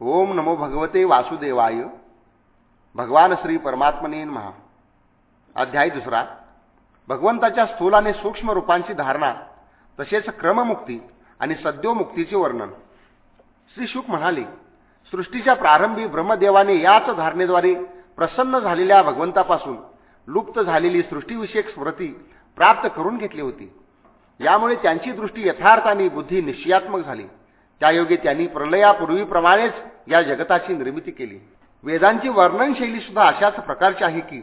ओम नमो भगवते वासुदेवाय. भगवान श्री परमात्मने महा अध्याय दुसरा. भगवंताच्या स्थूल आणि सूक्ष्म रूपांची धारणा तसेच क्रममुक्ती आणि सद्योमुक्तीचे वर्णन. श्री शुक म्हणाले सृष्टीच्या प्रारंभी ब्रह्मदेवाने याच धारणेद्वारे प्रसन्न झालेल्या भगवंतापासून लुप्त झालेली सृष्टीविषयक स्मृती प्राप्त करून घेतली होती. यामुळे त्यांची दृष्टी यथार्थ आणि बुद्धी निश्चयात्मक झाली. त्यायोगे त्यांनी प्रलयापूर्वीप्रमाणेच या जगताची निर्मिती केली. वेदांची वर्णनशैली सुद्धा अशाच प्रकारची आहे की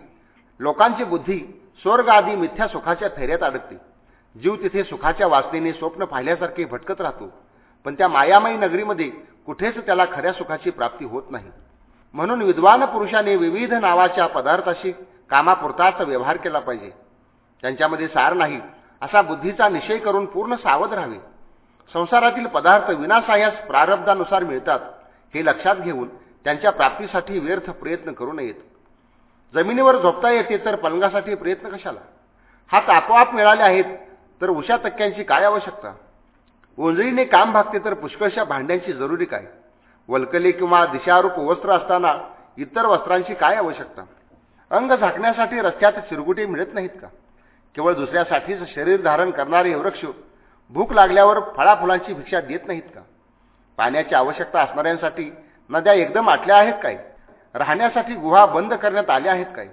लोकांची बुद्धी स्वर्ग आदी मिथ्या सुखाच्या फेऱ्यात अडकते. जीव तिथे सुखाच्या वासनेने स्वप्न पाहिल्यासारखे भटकत राहतो पण त्या मायामयी नगरीमध्ये कुठेच त्याला खऱ्या सुखाची प्राप्ती होत नाही. म्हणून विद्वान पुरुषाने विविध नावाच्या पदार्थाशी कामापुरताच व्यवहार केला पाहिजे. त्यांच्यामध्ये सार नाही असा बुद्धीचा निषेध करून पूर्ण सावध राहावे. संसारातील पदार्थ विनासाह्यास प्रारब्धानुसार मिळतात हे लक्षात घेऊन त्यांच्या प्राप्तीसाठी व्यर्थ प्रयत्न करू नयेत. जमिनीवर झोपता येते तर पलंगासाठी प्रयत्न कशाला? हात आपोआप मिळाले आहेत तर उशा तक्क्यांची काय आवश्यकता? ओंजळीने काम भागते तर पुष्कळशा भांड्यांची जरुरी काय? वल्कले किंवा दिशारूप वस्त्र असताना इतर वस्त्रांची काय आवश्यकता? अंग झाकण्यासाठी रस्त्यात चिरगुटे मिळत नाहीत का? केवळ दुसऱ्यासाठीच शरीर धारण करणारे वृक्ष भूक लागल्यावर फळाफुलांची भिक्षा देत नाहीत का? पाण्याची आवश्यकता असणाऱ्यांसाठी नद्या एकदम आटल्या आहेत काय? राहण्यासाठी गुहा बंद करण्यात आल्या आहेत काय?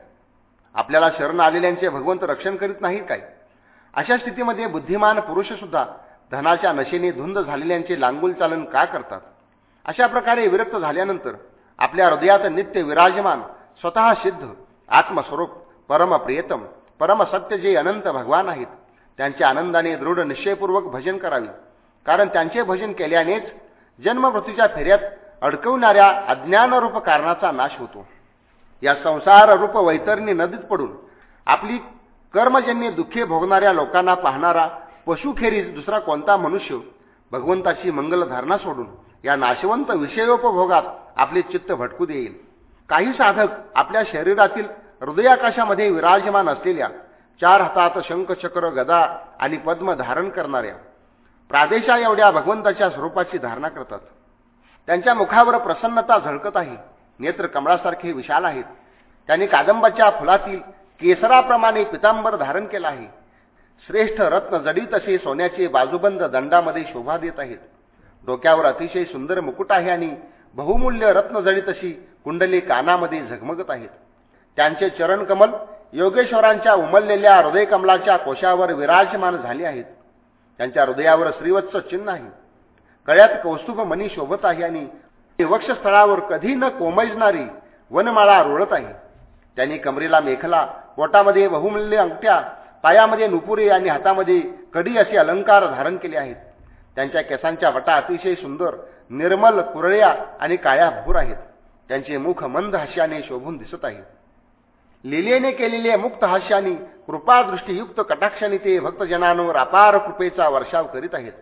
आपल्याला शरण आलेल्यांचे भगवंत रक्षण करीत नाहीत काय? अशा स्थितीमध्ये बुद्धिमान पुरुषसुद्धा धनाच्या नशेने धुंद झालेल्यांचे लांगुल चालन का करतात? अशा प्रकारे विरक्त झाल्यानंतर आपल्या हृदयात नित्य विराजमान स्वतः सिद्ध आत्मस्वरूप परमप्रियतम परमसत्य जे अनंत भगवान आहेत त्यांच्या आनंदाने दृढ निश्चयपूर्वक भजन करावे. कारण त्यांचे भजन केल्यानेच जन्ममृत्यूच्या फेऱ्यात अडकवणाऱ्या अज्ञानरूप कारणाचा नाश होतो. या संसाररूप वैतरणी नदीत पडून आपली कर्मजन्य दुःखे भोगणाऱ्या लोकांना पाहणारा पशुखेरीज दुसरा कोणता मनुष्य भगवंताची मंगलधारणा सोडून या नाशवंत विषयोपभोगात आपले चित्त भटकू देईल. काही साधक आपल्या शरीरातील हृदयाकाशामध्ये विराजमान असलेल्या चार हातात शंखचक्र गदा आणि पद्म धारण करणाऱ्या प्रादेशा एवढ्या भगवंताच्या स्वरूपाची धारणा करतात. त्यांच्या मुखावर प्रसन्नता झळकत आहे. नेत्र कमळासारखे विशाल आहेत. त्यांनी कादंबाच्या फुलातील केसराप्रमाणे पितांबर धारण केला आहे. श्रेष्ठ रत्न जडी तसे सोन्याचे बाजूबंद दंडामध्ये शोभा देत आहेत. डोक्यावर अतिशय सुंदर मुकुट आहे आणि बहुमूल्य रत्न जडी तशी कुंडली कानामध्ये झगमगत आहेत. त्यांचे चरणकमल योगेश्वरांच्या उमललेल्या हृदयकमलाच्या कोशावर विराजमान झाले आहेत. त्यांच्या हृदयावर श्रीवत्स चिन्ह आहे. कळ्यात कौस्तुभ मनी शोभत आहे आणि वक्षस्थळावर कधी न कोमजणारी वनमाळा रोळत आहे. त्यांनी कमरेला मेखला पोटामध्ये बहुमूल्य अंगठ्या पायामध्ये नुपुरे आणि हातामध्ये कडी असे अलंकार धारण केले आहेत. त्यांच्या केसांच्या वटा अतिशय सुंदर निर्मल कुरळ्या आणि काळ्या भूर आहेत. त्यांचे मुख मंद हास्याने शोभून दिसत आहे लिलेने केलेले मुक्त हास्याने कृपादृष्टीयुक्त कटाक्षाने ते भक्तजनांवर अपार कृपेचा वर्षाव करीत आहेत.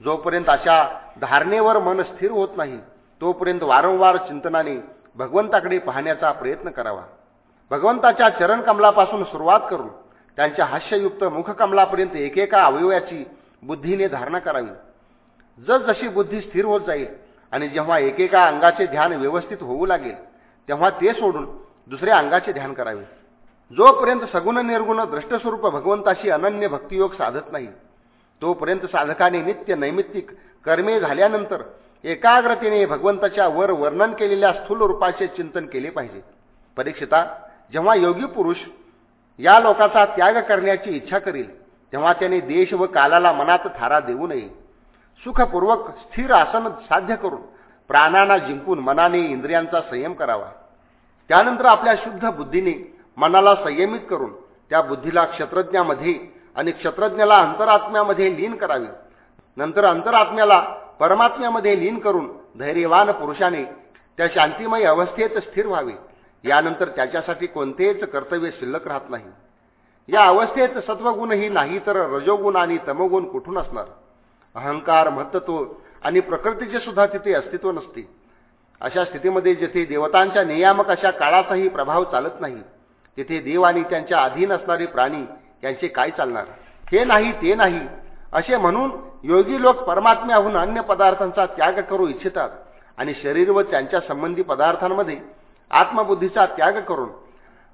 जोपर्यंत अशा धारणेवर मन स्थिर होत नाही तोपर्यंत वारंवार चिंतनाने भगवंताकडे पाहण्याचा प्रयत्न करावा. भगवंताच्या चरणकमलापासून सुरुवात करून त्यांच्या हास्ययुक्त मुखकमलापर्यंत एकेका अवयवाची बुद्धीने धारणा करावी. जसजशी बुद्धी स्थिर होत जाईल आणि जेव्हा एकेका अंगाचे ध्यान व्यवस्थित होऊ लागेल तेव्हा ते सोडून दुसऱ्या अंगाचे ध्यान करावे. जोपर्यंत सगुण निर्गुण द्रष्टस्वरूप भगवंताशी अनन्य भक्तियोग साधत नाही तोपर्यंत साधकाने नित्य नैमित्तिक कर्मे झाल्यानंतर एकाग्रतेने भगवंताच्या वर वर्णन केलेल्या स्थूल रूपाचे चिंतन केले पाहिजे. परीक्षिता जेव्हा योगी पुरुष या लोकाचा त्याग करण्याची इच्छा करील तेव्हा त्याने देश व कालाला मनात थारा देऊ नये. सुखपूर्वक स्थिर आसन साध्य करून प्राणांना जिंकून मनाने इंद्रियांचा संयम करावा. त्यानंतर आपल्या शुद्ध बुद्धीने मनाला संयमित करून त्या बुद्धीला क्षत्रज्ञामध्ये आणि क्षत्रज्ञाला अंतरात्म्यामध्ये लीन करावे. नंतर अंतरात्म्याला परमात्म्यामध्ये लीन करून धैर्यवान पुरुषाने त्या शांतिमय अवस्थेत स्थिर व्हावे. यानंतर त्याच्यासाठी कोणतेच कर्तव्य शिल्लक राहत नाही. या अवस्थेत सत्वगुणही नाही तर रजोगुण आणि तमोगुण कुठून असणार? अहंकार महत्त्व आणि प्रकृतीचे सुद्धा तिथे अस्तित्व नसते. अशा स्थितीमध्ये जेथे देवतांच्या नियामक अशा काळाचाही प्रभाव चालत नाही तेथे देव आणि त्यांच्या अधीन असणारे प्राणी यांचे काय चालणार? हे नाही ते नाही. असे म्हणून योगी लोक परमात्म्याहून अन्य पदार्थांचा त्याग करू इच्छितात आणि शरीर व त्यांच्या संबंधी पदार्थांमध्ये आत्मबुद्धीचा त्याग करून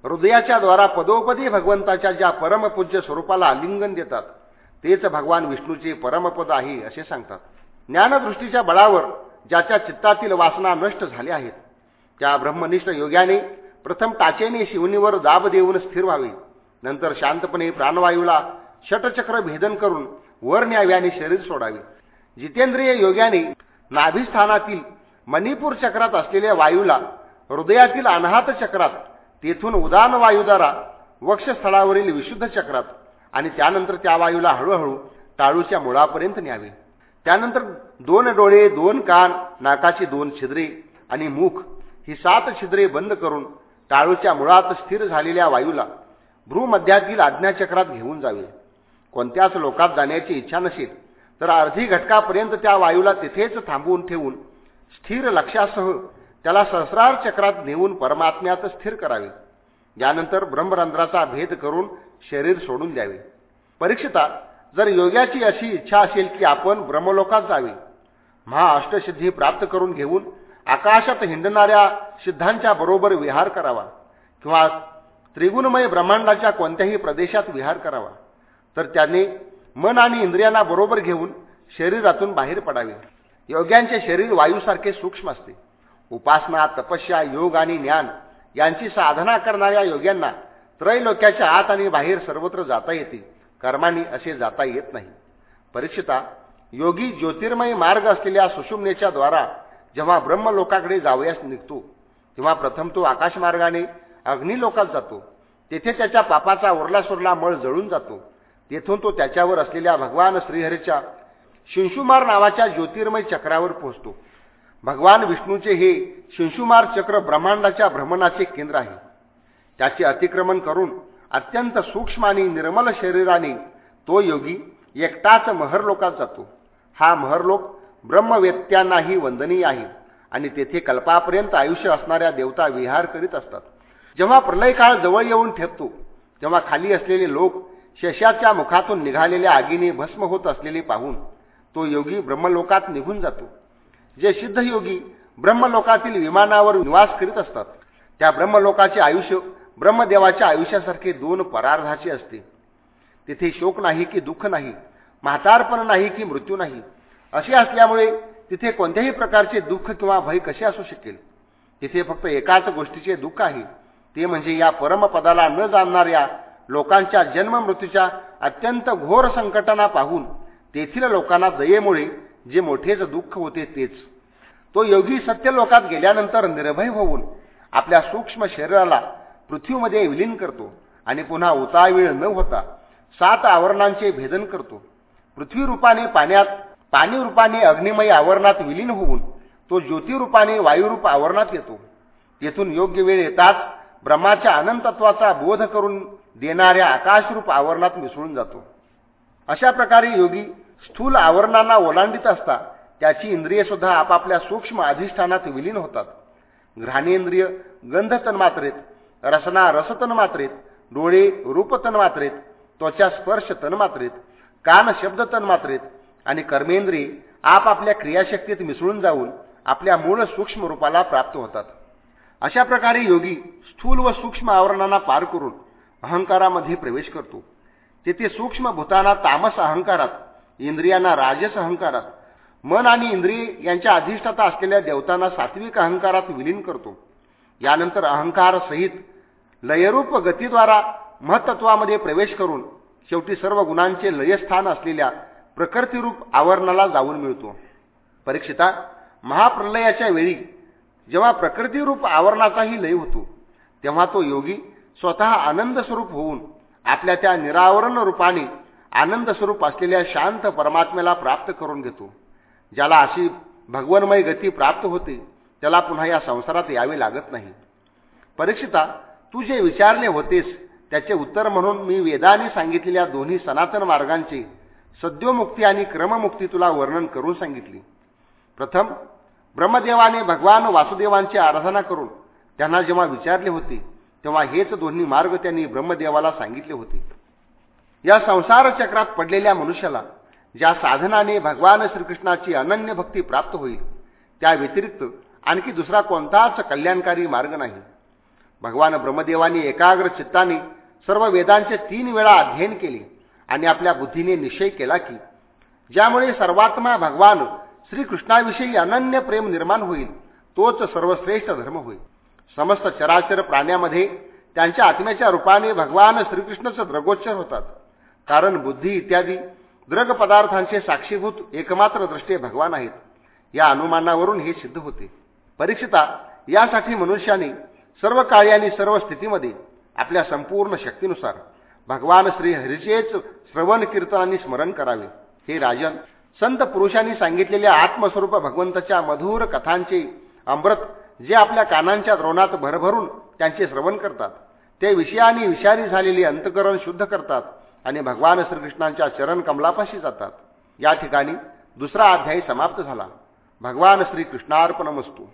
हृदयाच्या द्वारा पदोपदी भगवंताच्या ज्या परमपूज्य स्वरूपाला आलिंगन देतात तेच भगवान विष्णूचे परमपद आहे असे सांगतात. ज्ञानदृष्टीच्या बळावर ज्याच्या चित्तातील वासना नष्ट झाल्या आहेत. त्या ब्रह्मनिष्ठ योग्याने प्रथम टाचेने शिवनीवर दाब देऊन स्थिर व्हावे. नंतर शांतपणे प्राणवायूला षटचक्र भेदन करून वर न्यावे आणि शरीर सोडावे. जितेंद्रिय योग्याने नाभिस्थानातील मणिपूर चक्रात असलेल्या वायूला हृदयातील अनाहत चक्रात तेथून उदान वायुद्वारा वक्षस्थळावरील विशुद्ध चक्रात आणि त्यानंतर त्या वायूला हळूहळू टाळूच्या मुळापर्यंत न्यावे. त्यानंतर दोन डोळे दोन कान नाकाची दोन छिद्रे आणि मुख ही सात छिद्रे बंद करून टाळूच्या मुळात स्थिर झालेल्या वायूला भ्रूमध्यातील आज्ञाचक्रात घेऊन जावे. कोणत्याच लोकात जाण्याची इच्छा नसेल तर अर्धी घटकापर्यंत त्या वायूला तिथेच थांबवून ठेवून स्थिर लक्षासह त्याला सहस्रार चक्रात नेऊन परमात्म्यात स्थिर करावे. यानंतर ब्रह्मरंध्राचा भेद करून शरीर सोडून द्यावे. परीक्षिता जर योग्याची अशी इच्छा असेल की आपण ब्रह्मलोकात जावे महाअष्टसिद्धी प्राप्त करून घेऊन आकाशात हिंडणाऱ्या सिद्धांच्या बरोबर विहार करावा किंवा त्रिगुणमय ब्रह्मांडाच्या कोणत्याही प्रदेशात विहार करावा तर त्याने मन आणि इंद्रियांना बरोबर घेऊन शरीरातून बाहेर पडावे. योग्यांचे शरीर वायूसारखे सूक्ष्म असते. उपासना तपस्या योग आणि ज्ञान यांची साधना करणाऱ्या योग्यांना त्रैलोक्याच्या आत आणि बाहेर सर्वत्र जाता येते. कर्मानी असे जाता येत नाही. परीक्षिता योगी ज्योतिर्मय मार्ग असलेल्या सुषुम्नेच्या द्वारा जेव्हा ब्रह्मलोकाकडे जावयास निघतो तेव्हा प्रथम तो आकाशमार्गाने अग्निलोकात जातो. तेथे त्याच्या पापाचा उरला सुरला मळ जळून जातो. तेथून तो त्याच्यावर असलेल्या भगवान श्रीहरीच्या शिंशुमार नावाच्या ज्योतिर्मय चक्रावर पोहोचतो. भगवान विष्णूचे हे शिंशुमार चक्र ब्रह्मांडाच्या भ्रमणाचे केंद्र आहे. त्याचे अतिक्रमण करून अत्यंत सूक्ष्म आणि निर्मल शरीराने तो योगी एकटाच महरलोकात जातो. हा महरलोक ब्रह्मवेत्यांनाही वंदनीय आहे आणि तेथे कल्पापर्यंत आयुष्य असणाऱ्या देवता विहार करीत असतात. जेव्हा प्रलयकाळ जवळ येऊन ठेपतो तेव्हा खाली असलेले लोक शशाच्या मुखातून निघालेल्या आगीने भस्म होत असलेले पाहून तो योगी ब्रह्मलोकात निघून जातो. जे सिद्ध योगी ब्रह्मलोकातील विमानावर निवास करीत असतात त्या ब्रह्मलोकाचे आयुष्य ब्रह्मदेवाच्या आयुष्यासारखे दोन परार्धाचे असते. तिथे शोक नाही की दुःख नाही म्हातारपण नाही की मृत्यू नाही असे असल्यामुळे तिथे कोणत्याही प्रकारचे दुःख किंवा भय कसे असू शकेल? तिथे फक्त एकाच गोष्टीचे दुःख आहे. ते म्हणजे या परमपदाला न जाणणाऱ्या लोकांच्या जन्म मृत्यूच्या अत्यंत घोर संकटांना पाहून तेथील लोकांना दयेमुळे जे मोठेच दुःख होते तेच. तो योगी सत्यलोकात गेल्यानंतर निर्भय होऊन आपल्या सूक्ष्म शरीराला पृथ्वीमध्ये विलीन करतो आणि पुन्हा उतावीळ न होता सात आवरणांचे भेदन करतो. पृथ्वी रूपाने पाण्यात पाणी रूपाने अग्निमय आवरणात विलीन होऊन तो ज्योतिरूपाने वायुरूप आवरणात येतो. येथून योग्य वेळ येताच ब्रह्माच्या अनंतत्वाचा बोध करून देणाऱ्या आकाशरूप आवरणात मिसळून जातो. अशा प्रकारे योगी स्थूल आवरणांना ओलांडित असता त्याची इंद्रियसुद्धा आपापल्या सूक्ष्म अधिष्ठानात विलीन होतात. घ्राणेंद्रिय गंध तन्मात्रेत रसना रसतन्मात्रेत डोळे रूपतन्मात्रेत त्वचा स्पर्श तन्मात्रेत कान शब्द तन्मात्रेत आणि कर्मेंद्रिय आपापल्या क्रियाशक्तीत मिसळून जाऊन आपल्या मूळ सूक्ष्म रूपाला प्राप्त होतात. अशा प्रकारे योगी स्थूल व सूक्ष्म आवरणांना पार करून अहंकारामध्ये प्रवेश करतो. तेथे सूक्ष्म भूतांना तामस अहंकारात इंद्रियांना राजस अहंकारात मन आणि इंद्रिय यांच्या अधिष्ठाता असलेल्या देवतांना सात्विक अहंकारात विलीन करतो. यानंतर अहंकार सहित लयरूप गतीद्वारा महत्त्वामध्ये प्रवेश करून शेवटी सर्व गुणांचे लयस्थान असलेल्या प्रकृतीरूप आवरणाला जाऊन मिळतो. परीक्षिता महाप्रलयाच्या वेळी जेव्हा प्रकृतीरूप आवरणाचाही लय होतो तेव्हा तो योगी स्वतः आनंद स्वरूप होऊन आपल्या त्या निरावरण रूपाने आनंद स्वरूप असलेल्या शांत परमात्म्याला प्राप्त करून घेतो. ज्याला अशी भगवन्मय गती प्राप्त होते त्याला पुन्हा या संसारात यावे लागत नाही. परीक्षिता तू जे विचारले होतेस त्याचे उत्तर म्हणून मी वेदाने सांगितलेल्या दोन्ही सनातन मार्गांचे सद्योमुक्ती आणि क्रममुक्ती तुला वर्णन करून सांगितली. प्रथम ब्रह्मदेवाने भगवान वासुदेवांची आराधना करून त्यांना जेव्हा विचारले होते तेव्हा हेच दोन्ही मार्ग त्यांनी ब्रह्मदेवाला सांगितले होते. या संसार चक्रात पडलेल्या मनुष्याला ज्या साधनाने भगवान श्रीकृष्णाची अनन्य भक्ती प्राप्त होईल त्या व्यतिरिक्त आणखी दुसरा कोणताच कल्याणकारी मार्ग नाही. भगवान ब्रह्मदेवाने एकाग्र चित्ताने सर्व वेदांचे तीन वेळा अध्ययन केले आणि आपल्या बुद्धीने निश्चय केला की ज्यामुळे सर्वात्मा भगवान श्रीकृष्णाविषयी अनन्य प्रेम निर्माण होईल तोच सर्वश्रेष्ठ धर्म होईल समस्त चराचर प्राण्यामध्ये त्यांच्या आत्म्याच्या रूपाने भगवान श्रीकृष्णच द्रगोच्चर होतात. कारण बुद्धी इत्यादी द्रग पदार्थांचे साक्षीभूत एकमात्र दृष्टे भगवान आहेत. या अनुमानावरून हे सिद्ध होते. परीक्षिता यासाठी मनुष्याने सर्व काळी आणि सर्व स्थितीमध्ये आपल्या संपूर्ण शक्तीनुसार भगवान श्री हरीचेच श्रवण कीर्तनाने आणि स्मरण करावे. हे राजन संत पुरुषांनी सांगितलेल्या आत्मस्वरूप भगवंताच्या मधुर कथांचे अमृत जे आपल्या कानांच्या द्रोणात भरभरून त्यांचे श्रवण करतात ते विषयानी विषारी झालेले अंतकरण शुद्ध करतात आणि भगवान श्रीकृष्णांच्या चरण कमलापाशी जातात. या ठिकाणी दुसरा अध्यायी समाप्त झाला. भगवान श्रीकृष्णार्पणमस्तू.